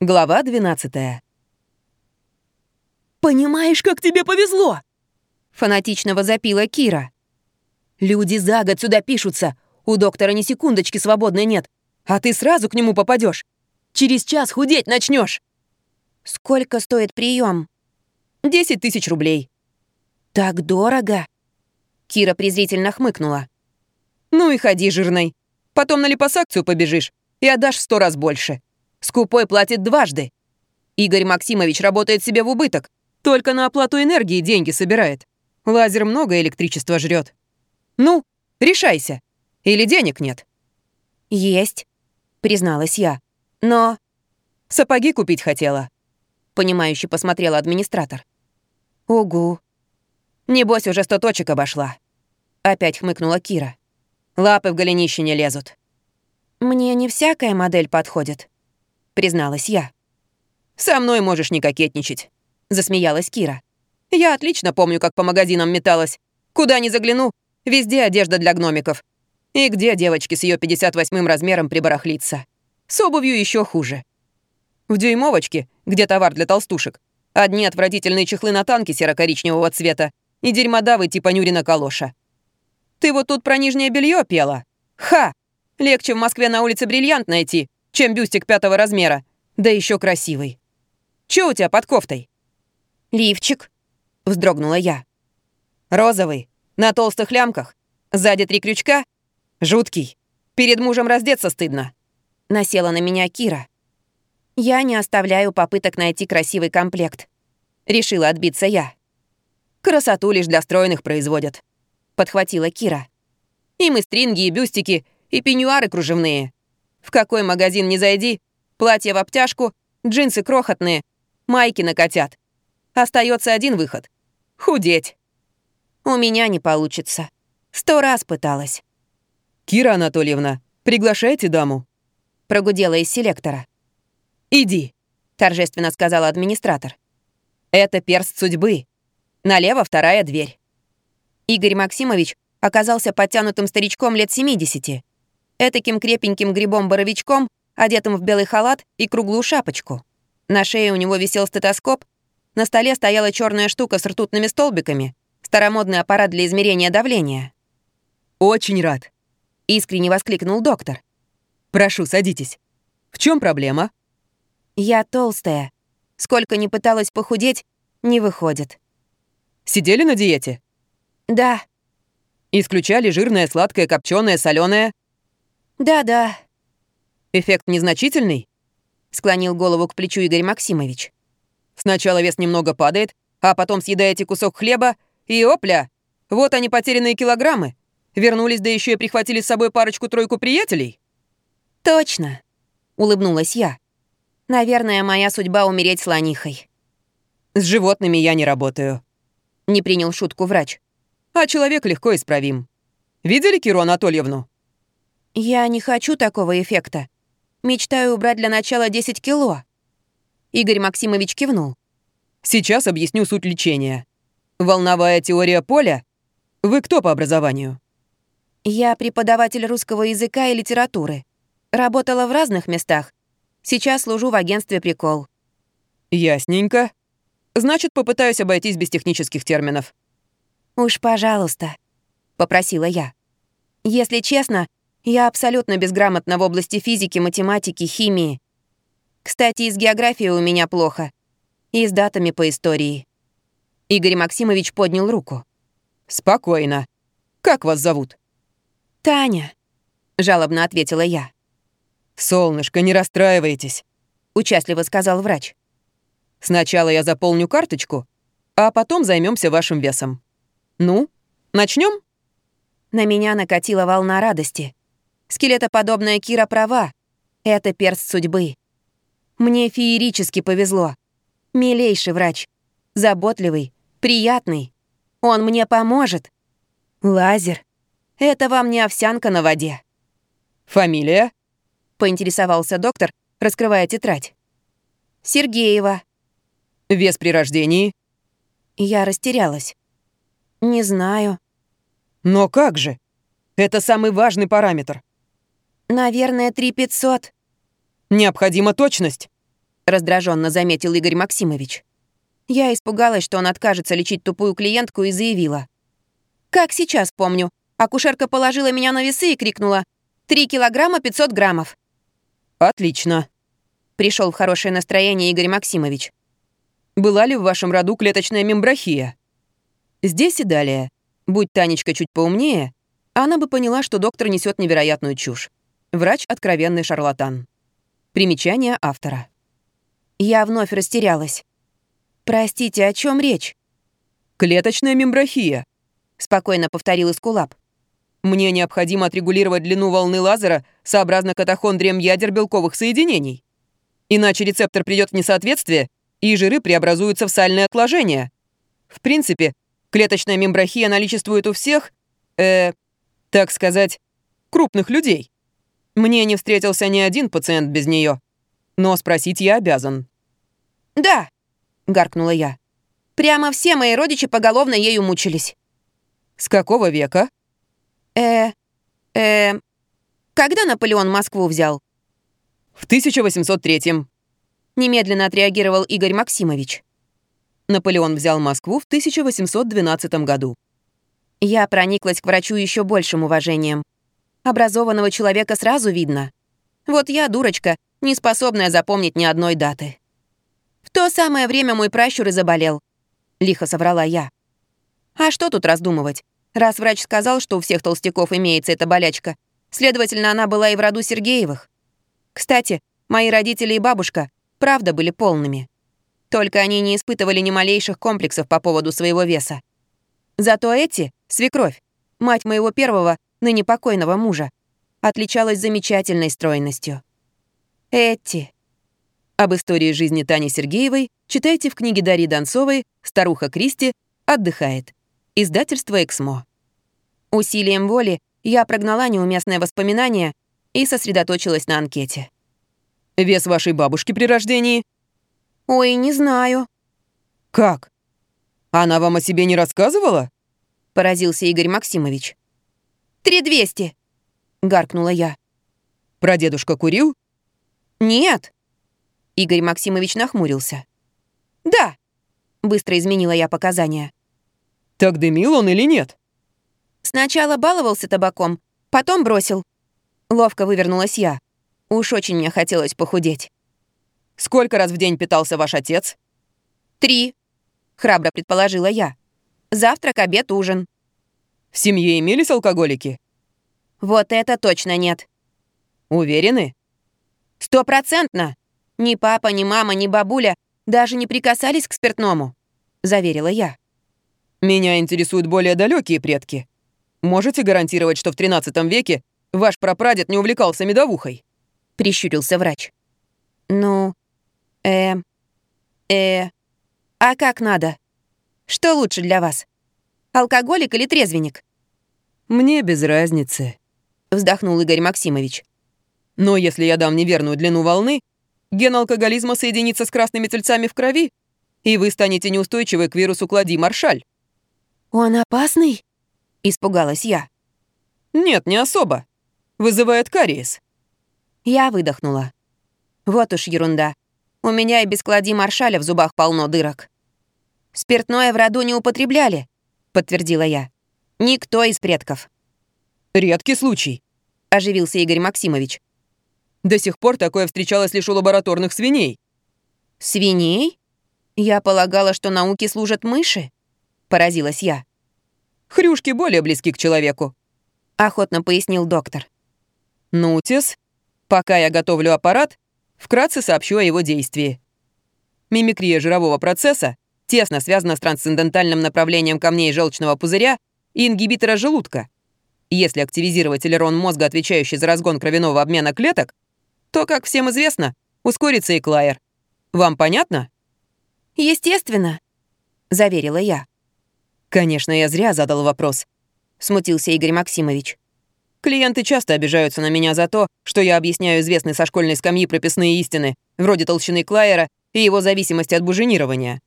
Глава 12 «Понимаешь, как тебе повезло!» Фанатично возопила Кира. «Люди за год сюда пишутся. У доктора ни секундочки свободной нет. А ты сразу к нему попадешь. Через час худеть начнешь. «Сколько стоит прием? «Десять тысяч рублей». «Так дорого?» Кира презрительно хмыкнула. «Ну и ходи, жирной. Потом на липосакцию побежишь и отдашь в сто раз больше. Скупой платит дважды. Игорь Максимович работает себе в убыток. Только на оплату энергии деньги собирает. Лазер много электричества жрет. Ну, решайся. Или денег нет? Есть, призналась я. Но... Сапоги купить хотела. Понимающе посмотрела администратор. Угу. Небось, уже сто точек обошла. Опять хмыкнула Кира. Лапы в голенище не лезут. Мне не всякая модель подходит призналась я. «Со мной можешь не кокетничать», — засмеялась Кира. «Я отлично помню, как по магазинам металась. Куда ни загляну, везде одежда для гномиков. И где девочки с ее 58-м размером прибарахлиться? С обувью еще хуже. В дюймовочке, где товар для толстушек, одни отвратительные чехлы на танке серо-коричневого цвета и дерьмодавы типа Нюрина калоша. Ты вот тут про нижнее белье пела? Ха! Легче в Москве на улице бриллиант найти, чем бюстик пятого размера, да еще красивый. Че у тебя под кофтой?» «Лифчик», — вздрогнула я. «Розовый, на толстых лямках, сзади три крючка, жуткий. Перед мужем раздеться стыдно». Насела на меня Кира. «Я не оставляю попыток найти красивый комплект». Решила отбиться я. «Красоту лишь для стройных производят», — подхватила Кира. «Им и стринги, и бюстики, и пеньюары кружевные. В какой магазин не зайди, платье в обтяжку, джинсы крохотные, майки накатят. Остается один выход — худеть. У меня не получится. Сто раз пыталась. «Кира Анатольевна, приглашайте даму», — прогудела из селектора. «Иди», — торжественно сказала администратор. «Это перст судьбы. Налево вторая дверь». Игорь Максимович оказался подтянутым старичком лет 70 этаким крепеньким грибом-боровичком, одетым в белый халат и круглую шапочку. На шее у него висел стетоскоп, на столе стояла черная штука с ртутными столбиками, старомодный аппарат для измерения давления. «Очень рад», — искренне воскликнул доктор. «Прошу, садитесь. В чем проблема?» «Я толстая. Сколько ни пыталась похудеть, не выходит». «Сидели на диете?» «Да». «Исключали жирное, сладкое, копченое, соленое. «Да-да». «Эффект незначительный?» — склонил голову к плечу Игорь Максимович. «Сначала вес немного падает, а потом съедаете кусок хлеба, и опля! Вот они, потерянные килограммы. Вернулись, да еще и прихватили с собой парочку-тройку приятелей». «Точно», — улыбнулась я. «Наверное, моя судьба умереть слонихой». «С животными я не работаю», — не принял шутку врач. «А человек легко исправим. Видели Киру Анатольевну?» «Я не хочу такого эффекта. Мечтаю убрать для начала 10 кило». Игорь Максимович кивнул. «Сейчас объясню суть лечения. Волновая теория поля? Вы кто по образованию?» «Я преподаватель русского языка и литературы. Работала в разных местах. Сейчас служу в агентстве «Прикол». «Ясненько. Значит, попытаюсь обойтись без технических терминов». «Уж пожалуйста», — попросила я. «Если честно, я абсолютно безграмотна в области физики, математики, химии. Кстати, и с географией у меня плохо. И с датами по истории. Игорь Максимович поднял руку. «Спокойно. Как вас зовут?» «Таня», — жалобно ответила я. «Солнышко, не расстраивайтесь», — участливо сказал врач. «Сначала я заполню карточку, а потом займемся вашим весом. Ну, начнем? На меня накатила волна радости. Скелетоподобная Кира права. Это перст судьбы. Мне феерически повезло. Милейший врач. Заботливый, приятный. Он мне поможет. Лазер. Это вам не овсянка на воде. «Фамилия?» — поинтересовался доктор, раскрывая тетрадь. «Сергеева». «Вес при рождении?» Я растерялась. «Не знаю». «Но как же? Это самый важный параметр. Наверное, три пятьсот. Необходима точность. раздраженно заметил Игорь Максимович. Я испугалась, что он откажется лечить тупую клиентку и заявила. «Как сейчас помню. Акушерка положила меня на весы и крикнула «Три килограмма 500 граммов». «Отлично», — пришел в хорошее настроение Игорь Максимович. «Была ли в вашем роду клеточная мембрахия?» Здесь и далее. Будь Танечка чуть поумнее, она бы поняла, что доктор несет невероятную чушь. Врач — откровенный шарлатан. Примечание автора. Я вновь растерялась. «Простите, о чем речь?» «Клеточная мембрахия», — спокойно повторил Искулап. «Мне необходимо отрегулировать длину волны лазера сообразно катахондриям ядер белковых соединений. Иначе рецептор придет в несоответствие, и жиры преобразуются в сальные отложения. В принципе, клеточная мембрахия наличествует у всех, э, так сказать, крупных людей. Мне не встретился ни один пациент без нее но спросить я обязан». «Да», — гаркнула я. «Прямо все мои родичи поголовно ею мучились». «С какого века?» «Э... э... Когда Наполеон Москву взял?» «В 1803-м», — немедленно отреагировал Игорь Максимович. Наполеон взял Москву в 1812 году. Я прониклась к врачу еще большим уважением. Образованного человека сразу видно. Вот я, дурочка, не способная запомнить ни одной даты. В то самое время мой пращур и заболел. Лихо соврала я. А что тут раздумывать? Раз врач сказал, что у всех толстяков имеется эта болячка, следовательно, она была и в роду Сергеевых. Кстати, мои родители и бабушка правда были полными. Только они не испытывали ни малейших комплексов по поводу своего веса. Зато эти, свекровь, мать моего первого, ныне покойного мужа, отличалась замечательной стройностью. Эти. Об истории жизни Тани Сергеевой читайте в книге Дарьи Донцовой «Старуха Кристи отдыхает». Издательство «Эксмо». Усилием воли я прогнала неуместное воспоминание и сосредоточилась на анкете. «Вес вашей бабушки при рождении?» «Ой, не знаю». «Как? Она вам о себе не рассказывала?» Поразился Игорь Максимович. «Три двести!» — гаркнула я. «Прадедушка курил?» «Нет!» Игорь Максимович нахмурился. «Да!» Быстро изменила я показания. «Так дымил он или нет?» Сначала баловался табаком, потом бросил. Ловко вывернулась я. Уж очень мне хотелось похудеть. «Сколько раз в день питался ваш отец?» «Три», — храбро предположила я. «Завтрак, обед, ужин». «В семье имелись алкоголики?» «Вот это точно нет». «Уверены?» «Стопроцентно! Ни папа, ни мама, ни бабуля даже не прикасались к спиртному», — заверила я. «Меня интересуют более далекие предки. Можете гарантировать, что в 13 веке ваш прапрадед не увлекался медовухой?» — прищурился врач. «Ну, э, э, а как надо? Что лучше для вас? Алкоголик или трезвенник?» «Мне без разницы», — вздохнул Игорь Максимович. Но если я дам неверную длину волны, ген алкоголизма соединится с красными тельцами в крови, и вы станете неустойчивы к вирусу клади маршаль. «Он опасный?» — испугалась я. «Нет, не особо. Вызывает кариес». Я выдохнула. Вот уж ерунда. У меня и без клади маршаля в зубах полно дырок. «Спиртное в роду не употребляли», — подтвердила я. «Никто из предков». «Редкий случай», — оживился Игорь Максимович. До сих пор такое встречалось лишь у лабораторных свиней». «Свиней? Я полагала, что науке служат мыши?» — поразилась я. «Хрюшки более близки к человеку», — охотно пояснил доктор. «Ну, Тес, пока я готовлю аппарат, вкратце сообщу о его действии. Мимикрия жирового процесса тесно связана с трансцендентальным направлением камней желчного пузыря и ингибитора желудка. Если активизировать элерон мозга, отвечающий за разгон кровяного обмена клеток, то, как всем известно, ускорится и Клайер. Вам понятно?» «Естественно», — заверила я. «Конечно, я зря задал вопрос», — смутился Игорь Максимович. «Клиенты часто обижаются на меня за то, что я объясняю известные со школьной скамьи прописные истины, вроде толщины Клайера и его зависимости от буженирования.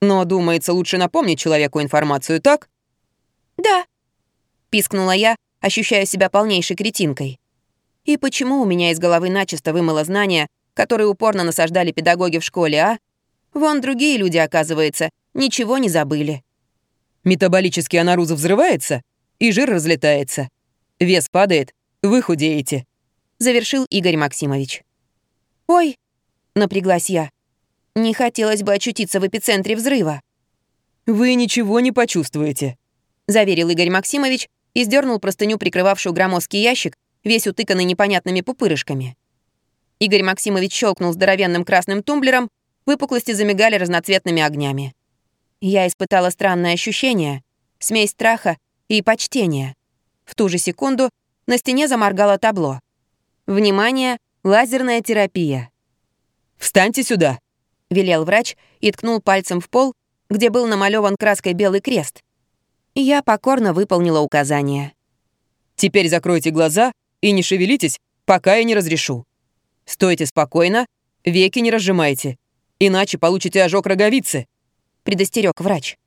Но, думается, лучше напомнить человеку информацию, так?» «Да», — пискнула я, ощущая себя полнейшей кретинкой. И почему у меня из головы начисто вымыло знание, которые упорно насаждали педагоги в школе, а? Вон другие люди, оказывается, ничего не забыли. Метаболический анаруза взрывается, и жир разлетается. Вес падает, вы худеете», — завершил Игорь Максимович. «Ой», — напряглась я, — «не хотелось бы очутиться в эпицентре взрыва». «Вы ничего не почувствуете», — заверил Игорь Максимович и сдернул простыню, прикрывавшую громоздкий ящик, весь утыканный непонятными пупырышками. Игорь Максимович щелкнул здоровенным красным тумблером, выпуклости замигали разноцветными огнями. Я испытала странное ощущение, смесь страха и почтения. В ту же секунду на стене заморгало табло. «Внимание! Лазерная терапия!» «Встаньте сюда!» — велел врач и ткнул пальцем в пол, где был намалеван краской белый крест. Я покорно выполнила указание. «Теперь закройте глаза и не шевелитесь, пока я не разрешу. Стойте спокойно, веки не разжимайте, иначе получите ожог роговицы», — предостерег врач.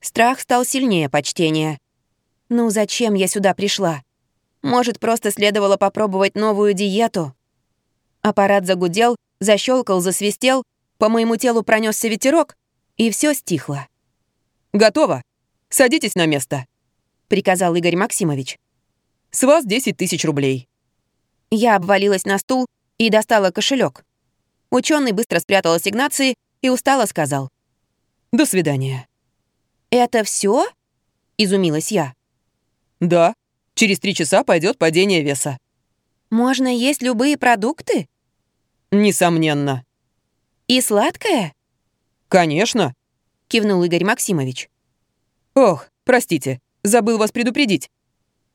Страх стал сильнее почтения. Ну зачем я сюда пришла? Может, просто следовало попробовать новую диету? Аппарат загудел, защелкал, засвистел, по моему телу пронесся ветерок, и все стихло. «Готово. Садитесь на место», — приказал Игорь Максимович. «С вас 10 тысяч рублей». Я обвалилась на стул и достала кошелек. Ученый быстро спрятал ассигнации и устало сказал. «До свидания». «Это все? изумилась я. «Да. Через три часа пойдет падение веса». «Можно есть любые продукты?» «Несомненно». «И сладкое?» «Конечно», — кивнул Игорь Максимович. «Ох, простите, забыл вас предупредить.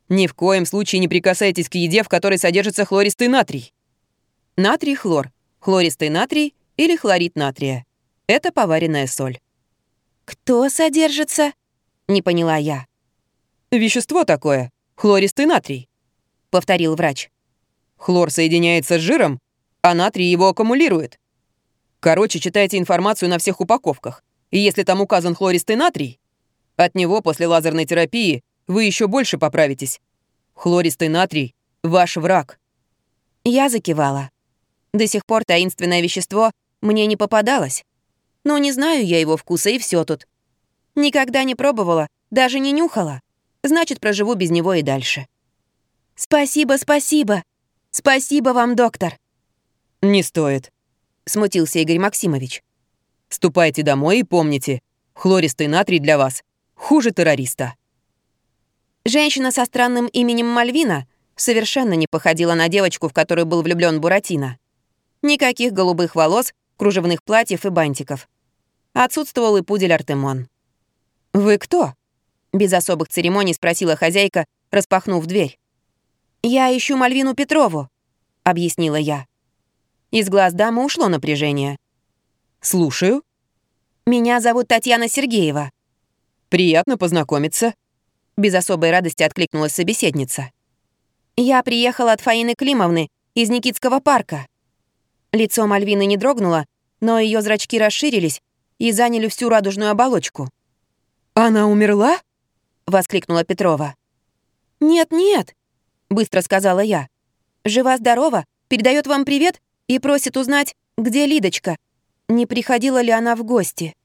Ни в коем случае не прикасайтесь к еде, в которой содержится хлористый натрий. Натрий-хлор, хлористый натрий или хлорид натрия. Это поваренная соль. «Кто содержится?» — не поняла я. «Вещество такое, хлористый натрий», — повторил врач. «Хлор соединяется с жиром, а натрий его аккумулирует. Короче, читайте информацию на всех упаковках. И если там указан хлористый натрий, от него после лазерной терапии вы еще больше поправитесь. Хлористый натрий — ваш враг». Я закивала. До сих пор таинственное вещество мне не попадалось. Но не знаю я его вкуса, и все тут. Никогда не пробовала, даже не нюхала. Значит, проживу без него и дальше. Спасибо, спасибо. Спасибо вам, доктор. Не стоит, смутился Игорь Максимович. Ступайте домой и помните, хлористый натрий для вас хуже террориста. Женщина со странным именем Мальвина совершенно не походила на девочку, в которую был влюблен Буратино. Никаких голубых волос, кружевных платьев и бантиков. Отсутствовал и пудель Артемон. «Вы кто?» — без особых церемоний спросила хозяйка, распахнув дверь. «Я ищу Мальвину Петрову», — объяснила я. Из глаз дамы ушло напряжение. «Слушаю». «Меня зовут Татьяна Сергеева». «Приятно познакомиться», — без особой радости откликнулась собеседница. «Я приехала от Фаины Климовны из Никитского парка». Лицо Мальвины не дрогнуло, но ее зрачки расширились и заняли всю радужную оболочку. «Она умерла?» — воскликнула Петрова. «Нет-нет», — быстро сказала я. «Жива-здорова, передает вам привет и просит узнать, где Лидочка. Не приходила ли она в гости?»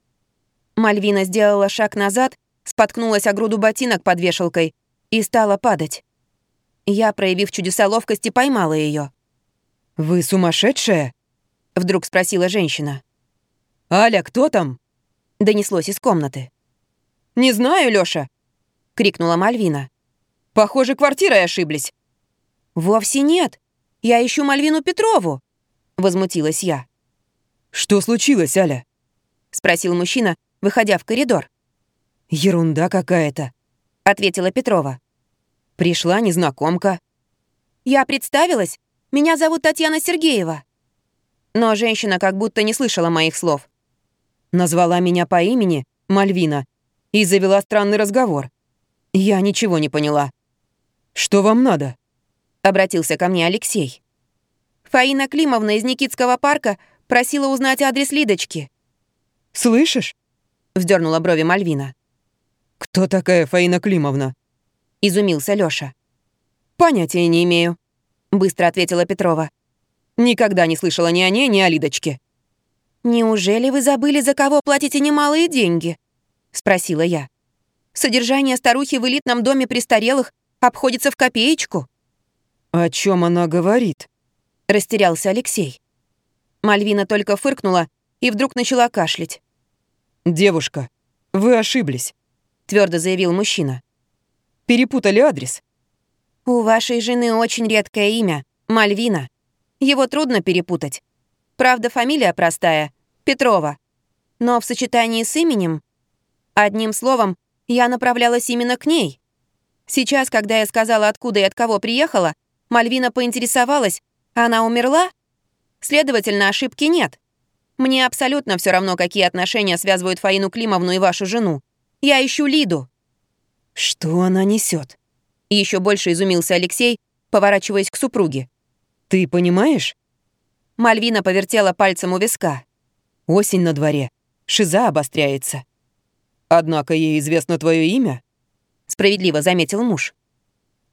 Мальвина сделала шаг назад, споткнулась о груду ботинок под вешалкой и стала падать. Я, проявив чудеса ловкости, поймала ее. «Вы сумасшедшая?» — вдруг спросила женщина. «Аля, кто там?» — донеслось из комнаты. «Не знаю, Лёша!» — крикнула Мальвина. «Похоже, квартирой ошиблись». «Вовсе нет. Я ищу Мальвину Петрову», — возмутилась я. «Что случилось, Аля?» — спросил мужчина, выходя в коридор. «Ерунда какая-то», — ответила Петрова. «Пришла незнакомка». «Я представилась. Меня зовут Татьяна Сергеева». Но женщина как будто не слышала моих слов. Назвала меня по имени Мальвина и завела странный разговор. Я ничего не поняла. «Что вам надо?» — обратился ко мне Алексей. Фаина Климовна из Никитского парка просила узнать адрес Лидочки. «Слышишь?» — вздернула брови Мальвина. «Кто такая Фаина Климовна?» — изумился Лёша. «Понятия не имею», — быстро ответила Петрова. Никогда не слышала ни о ней, ни о Лидочке». «Неужели вы забыли, за кого платите немалые деньги?» — спросила я. «Содержание старухи в элитном доме престарелых обходится в копеечку». «О чем она говорит?» — растерялся Алексей. Мальвина только фыркнула и вдруг начала кашлять. «Девушка, вы ошиблись», — твердо заявил мужчина. «Перепутали адрес». «У вашей жены очень редкое имя — Мальвина. Его трудно перепутать. Правда, фамилия простая — Петрова. Но в сочетании с именем... Одним словом, я направлялась именно к ней. Сейчас, когда я сказала, откуда и от кого приехала, Мальвина поинтересовалась, она умерла? Следовательно, ошибки нет. Мне абсолютно все равно, какие отношения связывают Фаину Климовну и вашу жену. Я ищу Лиду». «Что она несет? Еще больше изумился Алексей, поворачиваясь к супруге. «Ты понимаешь?» Мальвина повертела пальцем у виска. «Осень на дворе. Шиза обостряется. Однако ей известно твое имя?» Справедливо заметил муж.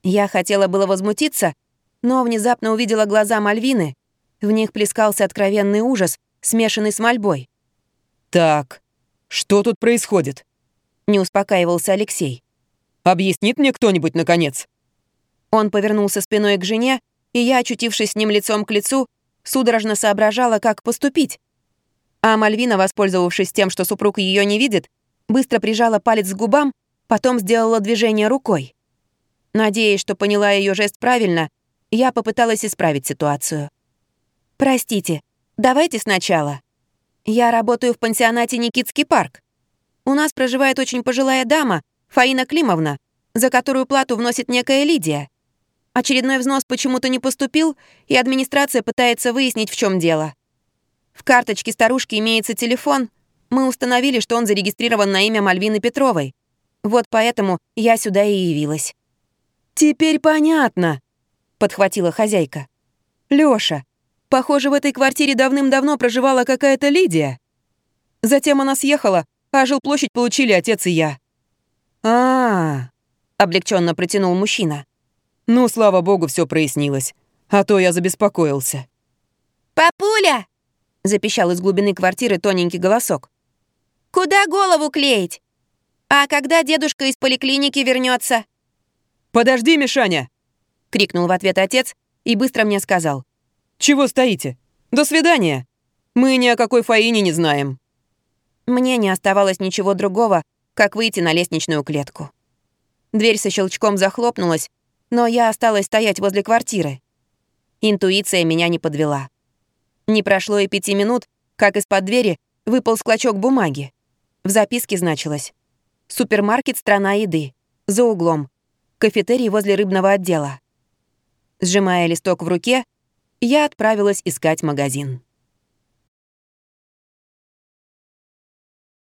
Я хотела было возмутиться, но внезапно увидела глаза Мальвины. В них плескался откровенный ужас, смешанный с мольбой. «Так, что тут происходит?» Не успокаивался Алексей. «Объяснит мне кто-нибудь, наконец?» Он повернулся спиной к жене, и я, очутившись с ним лицом к лицу, судорожно соображала, как поступить. А Мальвина, воспользовавшись тем, что супруг ее не видит, быстро прижала палец к губам, потом сделала движение рукой. Надеясь, что поняла ее жест правильно, я попыталась исправить ситуацию. «Простите, давайте сначала. Я работаю в пансионате «Никитский парк». У нас проживает очень пожилая дама, Фаина Климовна, за которую плату вносит некая Лидия. Очередной взнос почему-то не поступил, и администрация пытается выяснить, в чем дело. В карточке старушки имеется телефон. Мы установили, что он зарегистрирован на имя Мальвины Петровой. Вот поэтому я сюда и явилась. «Теперь понятно», — подхватила хозяйка. «Лёша, похоже, в этой квартире давным-давно проживала какая-то Лидия. Затем она съехала, а жилплощадь получили отец и я». «А-а-а», облегченно протянул мужчина. «Ну, слава богу, все прояснилось. А то я забеспокоился». «Папуля!» — запищал из глубины квартиры тоненький голосок. «Куда голову клеить? А когда дедушка из поликлиники вернется? «Подожди, Мишаня!» — крикнул в ответ отец и быстро мне сказал. «Чего стоите? До свидания! Мы ни о какой Фаине не знаем». Мне не оставалось ничего другого, как выйти на лестничную клетку. Дверь со щелчком захлопнулась, но я осталась стоять возле квартиры. Интуиция меня не подвела. Не прошло и пяти минут, как из-под двери выпал склочок бумаги. В записке значилось «Супермаркет «Страна еды». За углом кафетерий возле рыбного отдела. Сжимая листок в руке, я отправилась искать магазин.